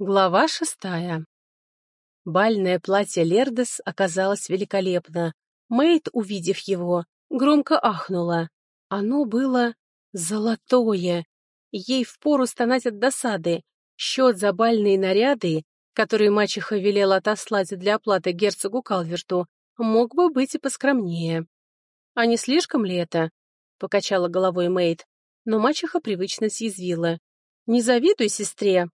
Глава шестая. Бальное платье Лердес оказалось великолепно. Мэйд, увидев его, громко ахнула. Оно было золотое. Ей впору стонать от досады. Счет за бальные наряды, которые мачеха велела отослать для оплаты герцогу Калверту, мог бы быть и поскромнее. «А не слишком ли это?» — покачала головой Мэйд. Но мачеха привычно съязвила. «Не завидуй сестре,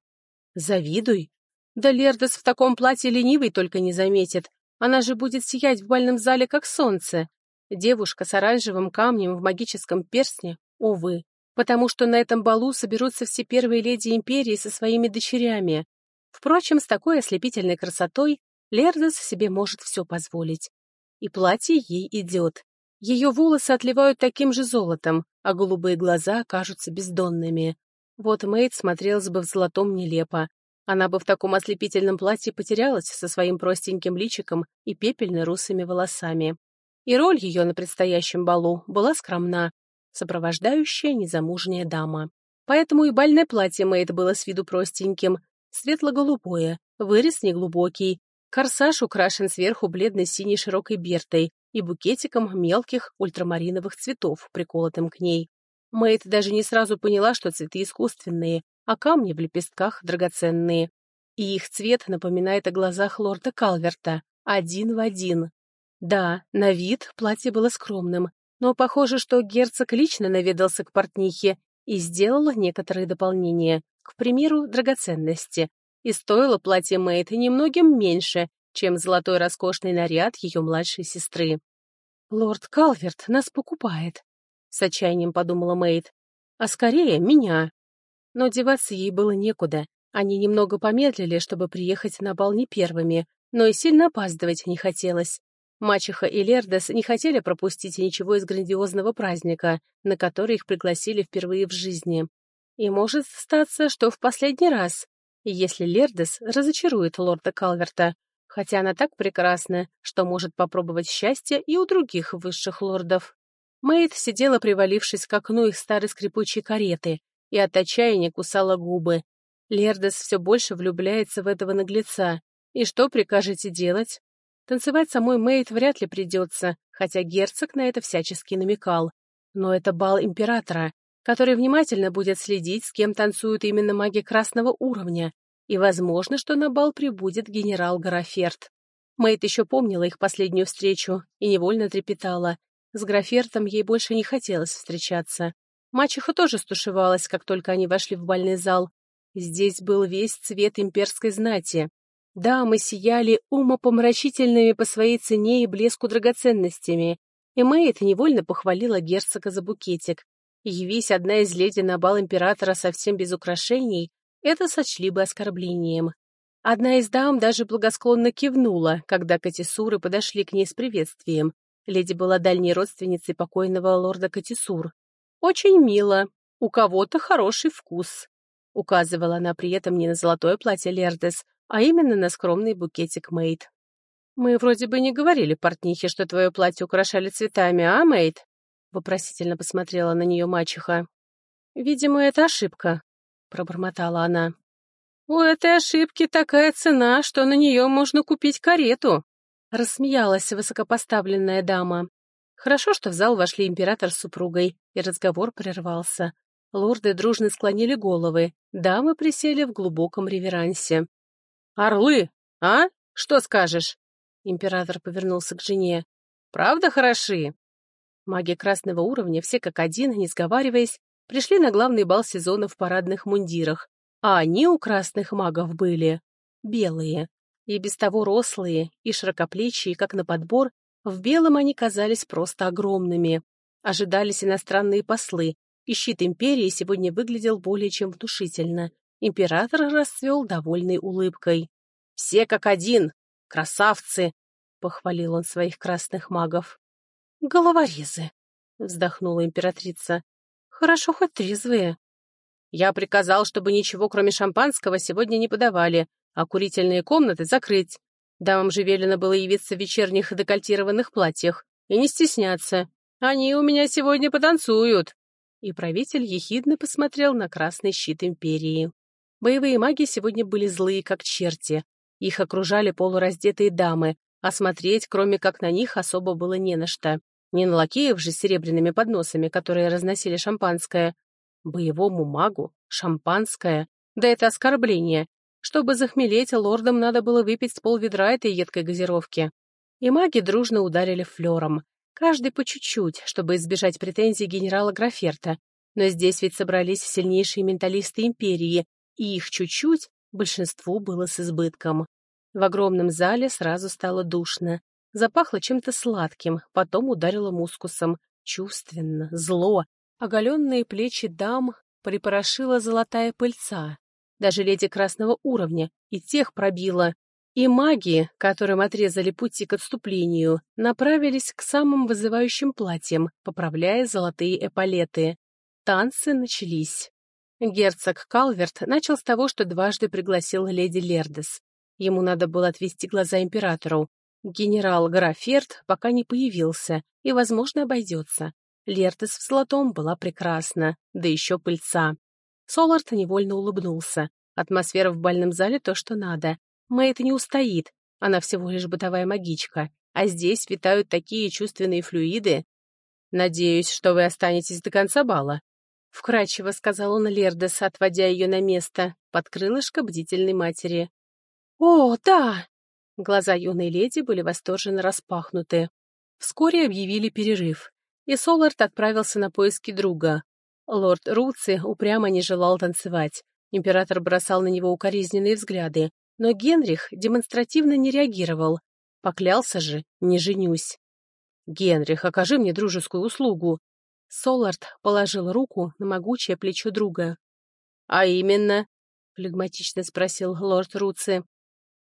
Завидуй. Да Лердес в таком платье ленивый только не заметит. Она же будет сиять в бальном зале, как солнце. Девушка с оранжевым камнем в магическом перстне, увы, потому что на этом балу соберутся все первые леди империи со своими дочерями. Впрочем, с такой ослепительной красотой Лердес себе может все позволить. И платье ей идет. Ее волосы отливают таким же золотом, а голубые глаза кажутся бездонными. Вот Мэйд смотрелась бы в золотом нелепо. Она бы в таком ослепительном платье потерялась со своим простеньким личиком и пепельно-русыми волосами. И роль ее на предстоящем балу была скромна, сопровождающая незамужняя дама. Поэтому и бальное платье Мэйд было с виду простеньким, светло-голубое, вырез неглубокий, корсаж украшен сверху бледной синей широкой бертой и букетиком мелких ультрамариновых цветов, приколотым к ней. Мэйд даже не сразу поняла, что цветы искусственные, а камни в лепестках драгоценные. И их цвет напоминает о глазах лорда Калверта, один в один. Да, на вид платье было скромным, но похоже, что герцог лично наведался к портнихе и сделал некоторые дополнения, к примеру, драгоценности. И стоило платье Мэйд немногим меньше, чем золотой роскошный наряд ее младшей сестры. «Лорд Калверт нас покупает», с отчаянием подумала Мэйд. А скорее меня. Но деваться ей было некуда. Они немного помедлили, чтобы приехать на бал не первыми, но и сильно опаздывать не хотелось. Мачеха и Лердес не хотели пропустить ничего из грандиозного праздника, на который их пригласили впервые в жизни. И может статься, что в последний раз, если Лердес разочарует лорда Калверта, хотя она так прекрасна, что может попробовать счастье и у других высших лордов. Мэйд сидела, привалившись к окну их старой скрипучей кареты, и от отчаяния кусала губы. Лердес все больше влюбляется в этого наглеца. И что прикажете делать? Танцевать самой Мэйд вряд ли придется, хотя герцог на это всячески намекал. Но это бал императора, который внимательно будет следить, с кем танцуют именно маги красного уровня, и возможно, что на бал прибудет генерал Гараферт. Мэйд еще помнила их последнюю встречу и невольно трепетала, с Графертом ей больше не хотелось встречаться. Мачеха тоже стушевалась, как только они вошли в бальный зал. Здесь был весь цвет имперской знати. Дамы сияли умопомрачительными по своей цене и блеску драгоценностями, и Мэйд невольно похвалила герцога за букетик. Явись одна из леди на бал императора совсем без украшений, это сочли бы оскорблением. Одна из дам даже благосклонно кивнула, когда катисуры подошли к ней с приветствием, Леди была дальней родственницей покойного лорда Катисур. «Очень мило. У кого-то хороший вкус», — указывала она при этом не на золотое платье Лердес, а именно на скромный букетик Мэйд. «Мы вроде бы не говорили портнихе, что твое платье украшали цветами, а, Мэйд?» — вопросительно посмотрела на нее мачеха. «Видимо, это ошибка», — пробормотала она. «У этой ошибки такая цена, что на нее можно купить карету», Рассмеялась высокопоставленная дама. Хорошо, что в зал вошли император с супругой, и разговор прервался. Лорды дружно склонили головы, дамы присели в глубоком реверансе. «Орлы, а? Что скажешь?» Император повернулся к жене. «Правда хороши?» Маги красного уровня, все как один, не сговариваясь, пришли на главный бал сезона в парадных мундирах, а они у красных магов были белые. И без того рослые и широкоплечие, как на подбор, в белом они казались просто огромными. Ожидались иностранные послы, и щит империи сегодня выглядел более чем внушительно. Император расцвел довольной улыбкой. «Все как один! Красавцы!» — похвалил он своих красных магов. «Головорезы!» — вздохнула императрица. «Хорошо хоть трезвые». «Я приказал, чтобы ничего, кроме шампанского, сегодня не подавали, а курительные комнаты закрыть. Дамам же велено было явиться в вечерних декольтированных платьях и не стесняться. Они у меня сегодня потанцуют. И правитель ехидно посмотрел на красный щит империи. Боевые маги сегодня были злые, как черти. Их окружали полураздетые дамы, а смотреть, кроме как на них, особо было не на что. Не на лакеев же с серебряными подносами, которые разносили шампанское. Боевому магу шампанское. Да это оскорбление. Чтобы захмелеть, лордам надо было выпить с полведра этой едкой газировки. И маги дружно ударили флером. Каждый по чуть-чуть, чтобы избежать претензий генерала Граферта. Но здесь ведь собрались сильнейшие менталисты империи, и их чуть-чуть большинству было с избытком. В огромном зале сразу стало душно. Запахло чем-то сладким, потом ударило мускусом. Чувственно, зло. Оголенные плечи дам припорошила золотая пыльца. Даже леди красного уровня и тех пробила. И маги, которым отрезали пути к отступлению, направились к самым вызывающим платьям, поправляя золотые эполеты. Танцы начались. Герцог Калверт начал с того, что дважды пригласил леди Лердес. Ему надо было отвести глаза императору. Генерал Граферт пока не появился и, возможно, обойдется. Лертес в золотом была прекрасна, да еще пыльца. Солард невольно улыбнулся. Атмосфера в бальном зале то, что надо. Мэйд не устоит, она всего лишь бытовая магичка. А здесь витают такие чувственные флюиды. «Надеюсь, что вы останетесь до конца бала», — вкрадчиво сказал он Лердес, отводя ее на место, под крылышко бдительной матери. «О, да!» Глаза юной леди были восторженно распахнуты. Вскоре объявили перерыв, и Солард отправился на поиски друга. Лорд Руци упрямо не желал танцевать. Император бросал на него укоризненные взгляды, но Генрих демонстративно не реагировал. Поклялся же, не женюсь. «Генрих, окажи мне дружескую услугу». Солард положил руку на могучее плечо друга. «А именно?» — флегматично спросил лорд Руци.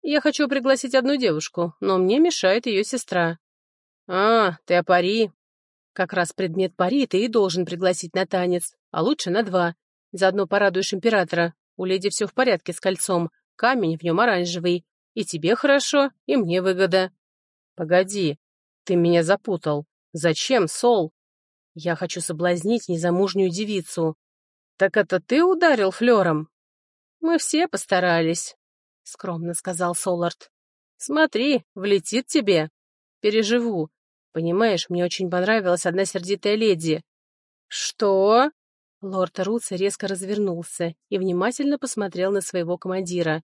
Я хочу пригласить одну девушку, но мне мешает ее сестра». «А, ты о пари?» «Как раз предмет пари ты и должен пригласить на танец, а лучше на два. Заодно порадуешь императора. У леди все в порядке с кольцом, камень в нем оранжевый. И тебе хорошо, и мне выгода». «Погоди, ты меня запутал. Зачем, Сол?» «Я хочу соблазнить незамужнюю девицу». «Так это ты ударил флером?» «Мы все постарались», — скромно сказал Солард. «Смотри, влетит тебе. Переживу. Понимаешь, мне очень понравилась одна сердитая леди». «Что?» Лорд Руци резко развернулся и внимательно посмотрел на своего командира.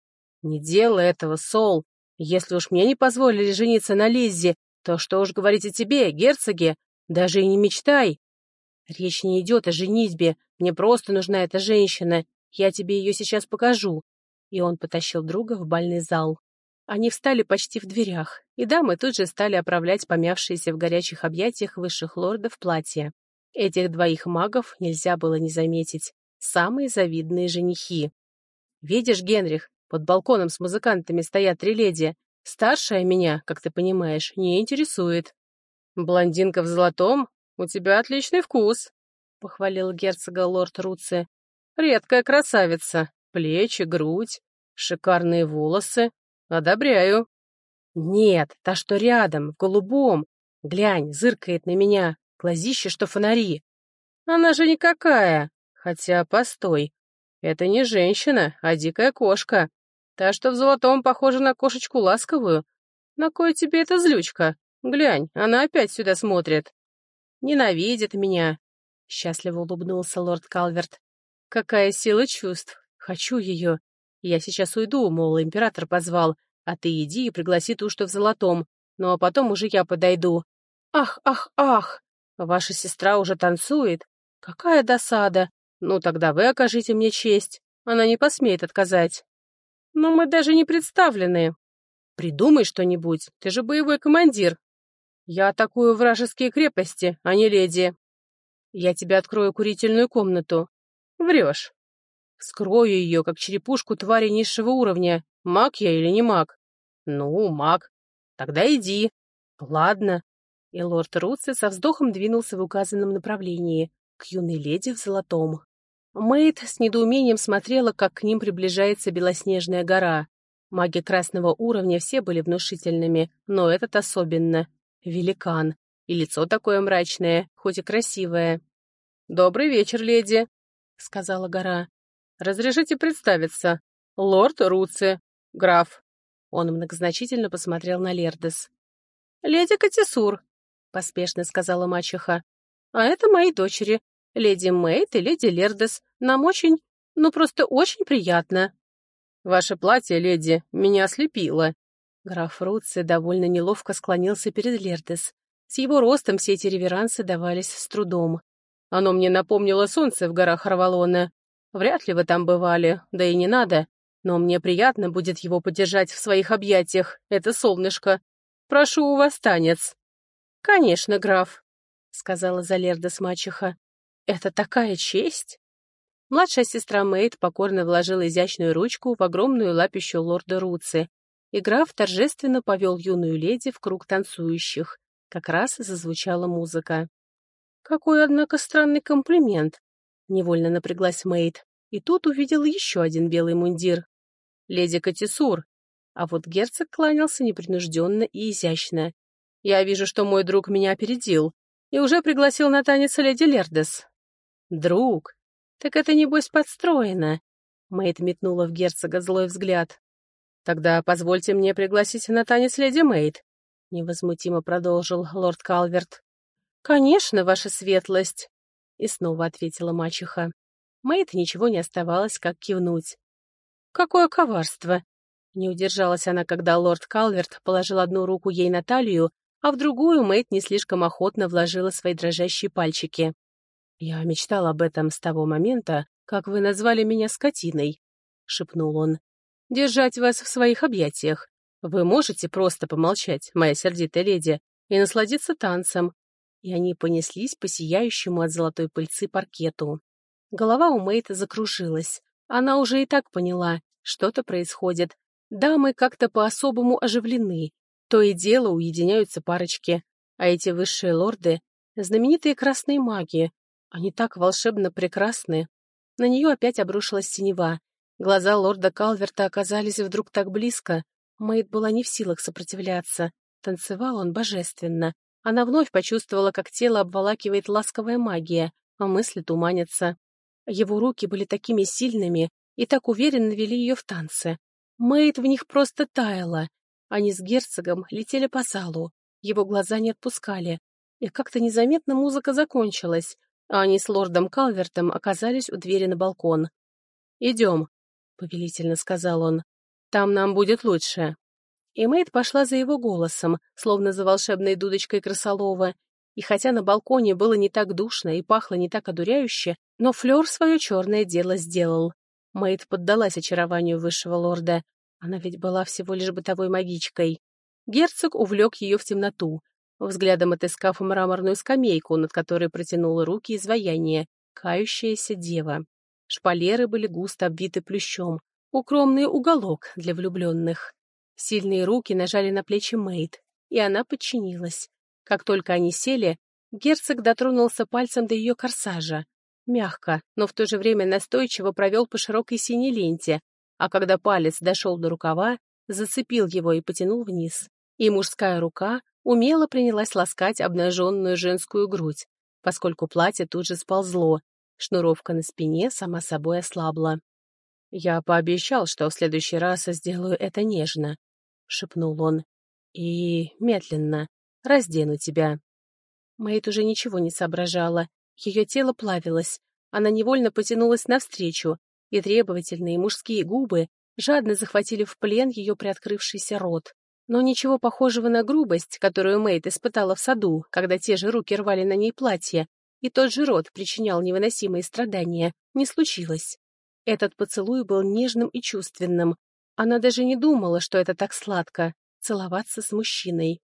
«Не делай этого, Сол. Если уж мне не позволили жениться на Лиззе, то что уж говорить о тебе, герцоге? Даже и не мечтай. Речь не идет о женитьбе. Мне просто нужна эта женщина. Я тебе ее сейчас покажу и он потащил друга в бальный зал. Они встали почти в дверях, и дамы тут же стали оправлять помявшиеся в горячих объятиях высших лордов платья. Этих двоих магов нельзя было не заметить. Самые завидные женихи. «Видишь, Генрих, под балконом с музыкантами стоят три леди. Старшая меня, как ты понимаешь, не интересует». «Блондинка в золотом? У тебя отличный вкус», — похвалил герцога лорд Руци. «Редкая красавица, Плечи, грудь, шикарные волосы. Одобряю. Нет, та, что рядом, в голубом. Глянь, зыркает на меня. Глазище, что фонари. Она же никакая. Хотя, постой. Это не женщина, а дикая кошка. Та, что в золотом, похожа на кошечку ласковую. На кой тебе эта злючка? Глянь, она опять сюда смотрит. Ненавидит меня. Счастливо улыбнулся лорд Калверт. Какая сила чувств. Хочу ее. Я сейчас уйду, мол, император позвал, а ты иди и пригласи ту, что в золотом. Ну а потом уже я подойду. Ах, ах, ах! Ваша сестра уже танцует? Какая досада! Ну тогда вы окажите мне честь. Она не посмеет отказать. Но мы даже не представлены. Придумай что-нибудь, ты же боевой командир. Я атакую вражеские крепости, а не леди. Я тебе открою курительную комнату. Врешь. Вскрою ее, как черепушку твари низшего уровня. Маг я или не маг? Ну, маг. Тогда иди. Ладно. И лорд Руци со вздохом двинулся в указанном направлении, к юной леди в золотом. Мэйд с недоумением смотрела, как к ним приближается белоснежная гора. Маги красного уровня все были внушительными, но этот особенно. Великан. И лицо такое мрачное, хоть и красивое. «Добрый вечер, леди», — сказала гора. Разрешите представиться. Лорд Руци, граф». Он многозначительно посмотрел на Лердес. «Леди Катисур», — поспешно сказала мачеха. «А это мои дочери, леди Мэйд и леди Лердес. Нам очень, ну просто очень приятно». «Ваше платье, леди, меня ослепило». Граф Руци довольно неловко склонился перед Лердес. С его ростом все эти реверансы давались с трудом. «Оно мне напомнило солнце в горах Равалона. Вряд ли вы там бывали, да и не надо. Но мне приятно будет его подержать в своих объятиях, это солнышко. Прошу у вас танец». «Конечно, граф», — сказала Залерда с мачеха. «Это такая честь!» Младшая сестра Мэйд покорно вложила изящную ручку в огромную лапищу лорда Руци, и граф торжественно повел юную леди в круг танцующих. Как раз зазвучала музыка. «Какой, однако, странный комплимент!» — невольно напряглась Мэйд, и тут увидела еще один белый мундир. «Леди Катисур!» А вот герцог кланялся непринужденно и изящно. «Я вижу, что мой друг меня опередил и уже пригласил на танец леди Лердес». «Друг? Так это, небось, подстроено!» Мэйд метнула в герцога злой взгляд. «Тогда позвольте мне пригласить на танец леди Мэйд», — невозмутимо продолжил лорд Калверт. «Конечно, ваша светлость», — и снова ответила мачеха. Мэйд ничего не оставалось, как кивнуть. «Какое коварство!» Не удержалась она, когда лорд Калверт положил одну руку ей на талию, а в другую Мэйд не слишком охотно вложила свои дрожащие пальчики. «Я мечтал об этом с того момента, как вы назвали меня скотиной», — шепнул он. «Держать вас в своих объятиях. Вы можете просто помолчать, моя сердитая леди, и насладиться танцем». И они понеслись по сияющему от золотой пыльцы паркету. Голова у Мэйта закружилась. Она уже и так поняла, что-то происходит. Дамы как-то по-особому оживлены. То и дело уединяются парочки. А эти высшие лорды — знаменитые красные маги, они так волшебно прекрасны. На нее опять обрушилась синева. Глаза лорда Калверта оказались вдруг так близко. Мэйд была не в силах сопротивляться. Танцевал он божественно. Она вновь почувствовала, как тело обволакивает ласковая магия, а мысли туманятся. Его руки были такими сильными и так уверенно вели ее в танце. Мэйд в них просто таяла. Они с герцогом летели по залу. Его глаза не отпускали. И как-то незаметно музыка закончилась а они с лордом Калвертом оказались у двери на балкон. «Идем», — повелительно сказал он. «Там нам будет лучше». И Мэйд пошла за его голосом, словно за волшебной дудочкой крысолова. И хотя на балконе было не так душно и пахло не так одуряюще, но Флёр свое черное дело сделал. Мэйд поддалась очарованию высшего лорда. Она ведь была всего лишь бытовой магичкой. Герцог увлек ее в темноту, взглядом отыскав мраморную скамейку, над которой протянула руки изваяние, кающаяся дева. Шпалеры были густо обвиты плющом, укромный уголок для влюбленных. Сильные руки нажали на плечи Мэйд, и она подчинилась. Как только они сели, герцог дотронулся пальцем до ее корсажа. Мягко, но в то же время настойчиво провел по широкой синей ленте, а когда палец дошел до рукава, зацепил его и потянул вниз. И мужская рука умело принялась ласкать обнаженную женскую грудь, поскольку платье тут же сползло, шнуровка на спине сама собой ослабла. «Я пообещал, что в следующий раз сделаю это нежно», — шепнул он. «И медленно раздену тебя». Мэйд уже ничего не соображала. Ее тело плавилось. Она невольно потянулась навстречу, и требовательные мужские губы жадно захватили в плен ее приоткрывшийся рот. Но ничего похожего на грубость, которую Мэйд испытала в саду, когда те же руки рвали на ней платье, и тот же рот причинял невыносимые страдания, не случилось. Этот поцелуй был нежным и чувственным. Она даже не думала, что это так сладко — целоваться с мужчиной.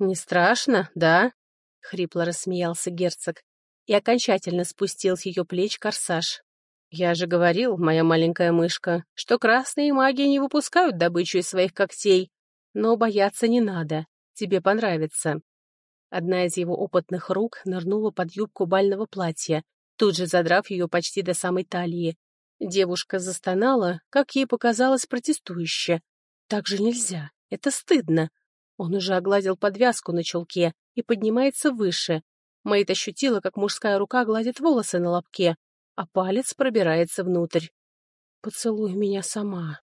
«Не страшно, да?» — хрипло рассмеялся герцог и окончательно спустил с ее плеч корсаж. «Я же говорил, моя маленькая мышка, что красные маги не выпускают добычу из своих когтей, но бояться не надо, тебе понравится. Одна из его опытных рук нырнула под юбку бального платья, тут же задрав ее почти до самой талии. Девушка застонала, как ей показалось, протестующе. Так же нельзя, это стыдно. Он уже огладил подвязку на чулке и поднимается выше. Мэйд ощутила, как мужская рука гладит волосы на лобке, а палец пробирается внутрь. «Поцелуй меня сама».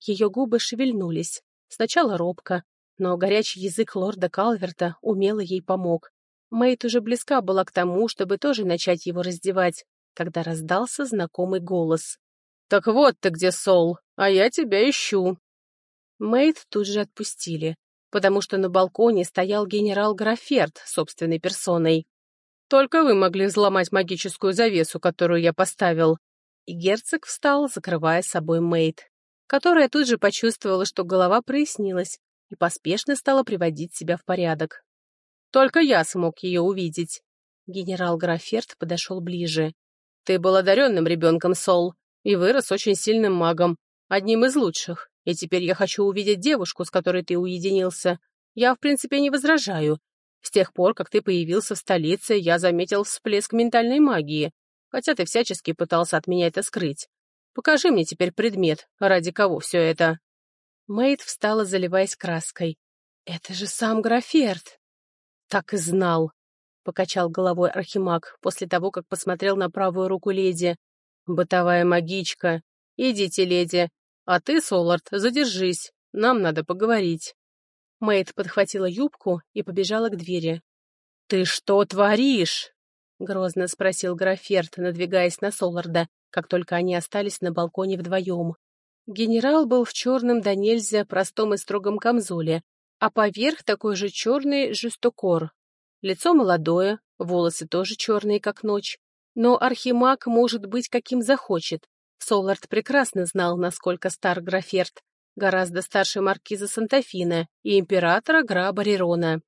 Ее губы шевельнулись, сначала робко, но горячий язык лорда Калверта умело ей помог. Мэйд уже близка была к тому, чтобы тоже начать его раздевать, когда раздался знакомый голос. «Так вот ты где, Сол, а я тебя ищу». Мэйд тут же отпустили, потому что на балконе стоял генерал Граферт собственной персоной. «Только вы могли взломать магическую завесу, которую я поставил». И герцог встал, закрывая собой Мэйд, которая тут же почувствовала, что голова прояснилась, и поспешно стала приводить себя в порядок. Только я смог ее увидеть. Генерал Граферт подошел ближе. Ты был одаренным ребенком, Сол, и вырос очень сильным магом, одним из лучших. И теперь я хочу увидеть девушку, с которой ты уединился. Я, в принципе, не возражаю. С тех пор, как ты появился в столице, я заметил всплеск ментальной магии, хотя ты всячески пытался от меня это скрыть. Покажи мне теперь предмет, ради кого все это. Мэйд встала, заливаясь краской. «Это же сам Граферт!» «Так и знал», — покачал головой Архимаг после того, как посмотрел на правую руку леди. «Бытовая магичка. Идите, леди. А ты, Солард, задержись. Нам надо поговорить». Мэйд подхватила юбку и побежала к двери. «Ты что творишь?» — грозно спросил Граферт, надвигаясь на Соларда, как только они остались на балконе вдвоем. Генерал был в черном да нельзя простом и строгом камзоле, а поверх такой же черный жестокор. Лицо молодое, волосы тоже черные, как ночь. Но архимаг может быть каким захочет. Солард прекрасно знал, насколько стар Граферт, гораздо старше маркиза Сантафина и императора Граба Рерона.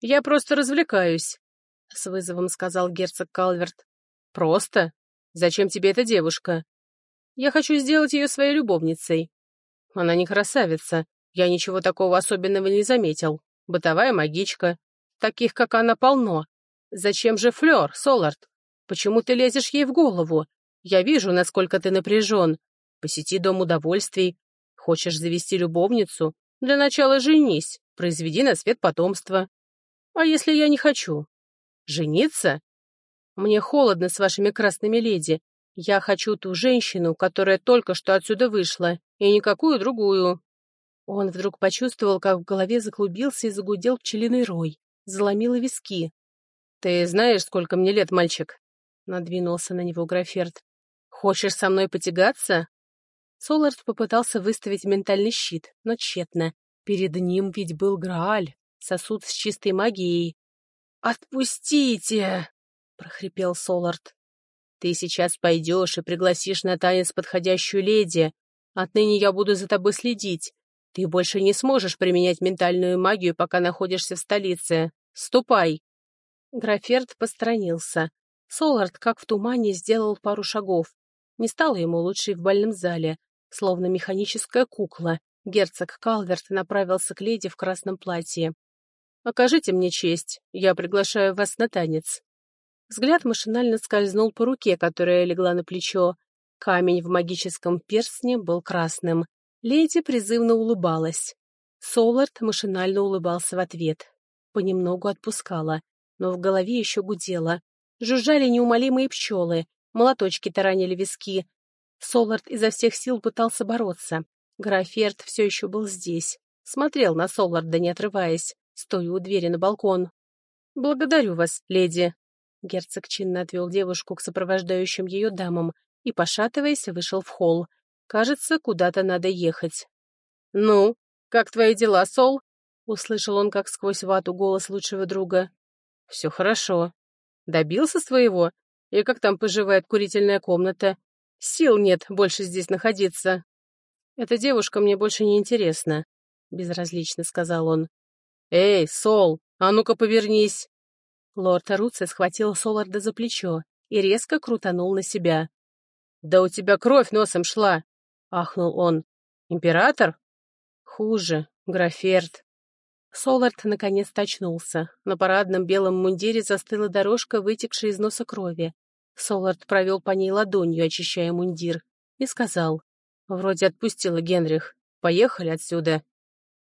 «Я просто развлекаюсь», — с вызовом сказал герцог Калверт. «Просто? Зачем тебе эта девушка?» «Я хочу сделать ее своей любовницей». «Она не красавица, я ничего такого особенного не заметил. Бытовая магичка. Таких, как она, полно. Зачем же Флёр, Солард? Почему ты лезешь ей в голову? Я вижу, насколько ты напряжен. Посети дом удовольствий. Хочешь завести любовницу? Для начала женись, произведи на свет потомство. А если я не хочу? Жениться? Мне холодно с вашими красными леди. Я хочу ту женщину, которая только что отсюда вышла, и никакую другую. Он вдруг почувствовал, как в голове заклубился и загудел пчелиный рой, заломило виски. «Ты знаешь, сколько мне лет, мальчик?» — надвинулся на него Граферт. «Хочешь со мной потягаться?» Солард попытался выставить ментальный щит, но тщетно. Перед ним ведь был Грааль, сосуд с чистой магией. «Отпустите!» — прохрипел Солард. «Ты сейчас пойдешь и пригласишь на танец подходящую леди. Отныне я буду за тобой следить, ты больше не сможешь применять ментальную магию, пока находишься в столице. Ступай!» Граферт посторонился. Солард, как в тумане, сделал пару шагов. Не стало ему лучше и в больном зале. Словно механическая кукла, герцог Калверт направился к леди в красном платье. «Окажите мне честь, я приглашаю вас на танец». Взгляд машинально скользнул по руке, которая легла на плечо. Камень в магическом перстне был красным. Леди призывно улыбалась. Солард машинально улыбался в ответ. Понемногу отпускала, но в голове еще гудело. Жужжали неумолимые пчелы, молоточки таранили виски. Солард изо всех сил пытался бороться. Граферт все еще был здесь. Смотрел на Соларда, не отрываясь, стоя у двери на балкон. «Благодарю вас, леди». Герцог чинно отвел девушку к сопровождающим ее дамам и, пошатываясь, вышел в холл. Кажется, куда-то надо ехать. «Ну, как твои дела, Сол?» — услышал он как сквозь вату голос лучшего друга. «Все хорошо. Добился своего? И как там поживает курительная комната? Сил нет больше здесь находиться». «Эта девушка мне больше не интересна», — безразлично сказал он. «Эй, Сол, а ну-ка повернись!» Лорд Аруци схватил Соларда за плечо и резко крутанул на себя. «Да у тебя кровь носом шла! — ахнул он. «Император?» «Хуже. Граферт». Солард наконец-то очнулся. На парадном белом мундире застыла дорожка, вытекшая из носа крови. Солард провел по ней ладонью, очищая мундир, и сказал. «Вроде отпустила Генрих. Поехали отсюда».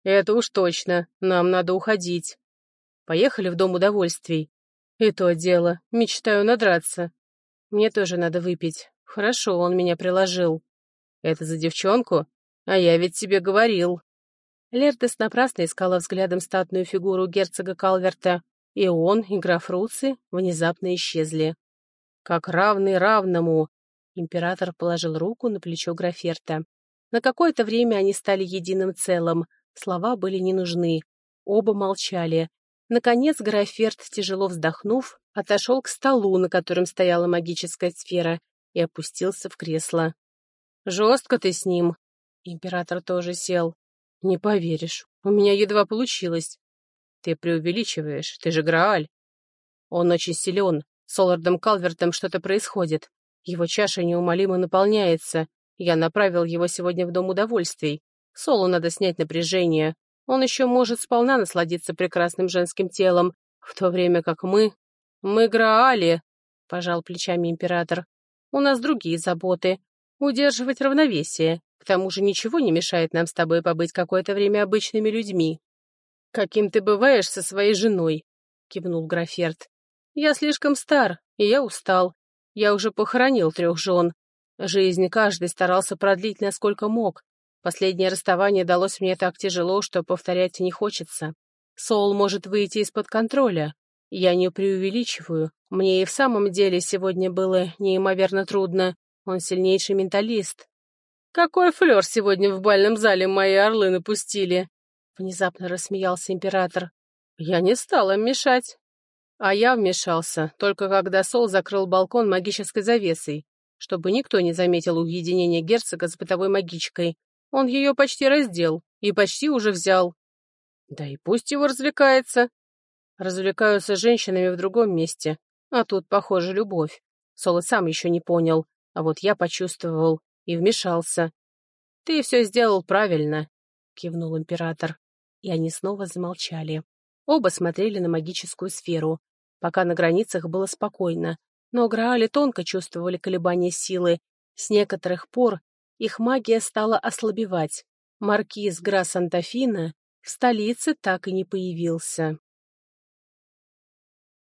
«Это уж точно. Нам надо уходить». «Поехали в Дом удовольствий». «И то дело. Мечтаю надраться. Мне тоже надо выпить. Хорошо, он меня приложил». Это за девчонку? А я ведь тебе говорил». Лердес напрасно искала взглядом статную фигуру герцога Калверта, и он, и граф Руци внезапно исчезли. «Как равный равному!» Император положил руку на плечо Граферта. На какое-то время они стали единым целым. Слова были не нужны. Оба молчали. Наконец Граферт, тяжело вздохнув, отошел к столу, на котором стояла магическая сфера, и опустился в кресло. «Жестко ты с ним!» Император тоже сел. «Не поверишь, у меня едва получилось». «Ты преувеличиваешь, ты же Грааль». «Он очень силен, с Олардом Калвертом что-то происходит. Его чаша неумолимо наполняется. Я направил его сегодня в Дом удовольствий. Солу надо снять напряжение. Он еще может сполна насладиться прекрасным женским телом, в то время как мы... Мы Граали, — пожал плечами император. У нас другие заботы. Удерживать равновесие. К тому же ничего не мешает нам с тобой побыть какое-то время обычными людьми. «Каким ты бываешь со своей женой?» — кивнул Граферт. «Я слишком стар, и я устал. Я уже похоронил трех жен. Жизнь каждый старался продлить насколько мог. Последнее расставание далось мне так тяжело, что повторять не хочется. Сол может выйти из-под контроля. Я не преувеличиваю. Мне и в самом деле сегодня было неимоверно трудно. Он сильнейший менталист. «Какой флёр сегодня в бальном зале мои орлы напустили!» Внезапно рассмеялся император. «Я не стал им мешать». А я вмешался, только когда Сол закрыл балкон магической завесой, чтобы никто не заметил уединения герцога с бытовой магичкой. Он ее почти раздел и почти уже взял. Да и пусть его развлекается. Развлекаются женщинами в другом месте, а тут, похоже, любовь. Сол и сам еще не понял, а вот я почувствовал и вмешался. «Ты все сделал правильно», — кивнул император. И они снова замолчали. Оба смотрели на магическую сферу. Пока на границах было спокойно, но Граали тонко чувствовали колебания силы. С некоторых пор их магия стала ослабевать. Маркиз Гра Сантафина в столице так и не появился.